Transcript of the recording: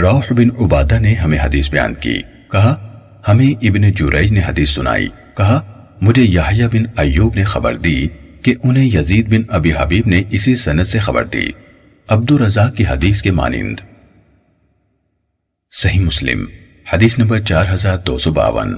روح بن عبادہ نے ہمیں حدیث بیان کی۔ کہا، ہمیں ابن جوریج نے حدیث سنائی۔ کہا، مجھے یحییٰ بن ایوب نے خبر دی کہ انہیں یزید بن ابی حبیب نے اسی سند سے خبر دی۔ عبدالرزاق کی حدیث کے مانند۔ صحیح مسلم، حدیث نمبر چار ہزار دو سو باون۔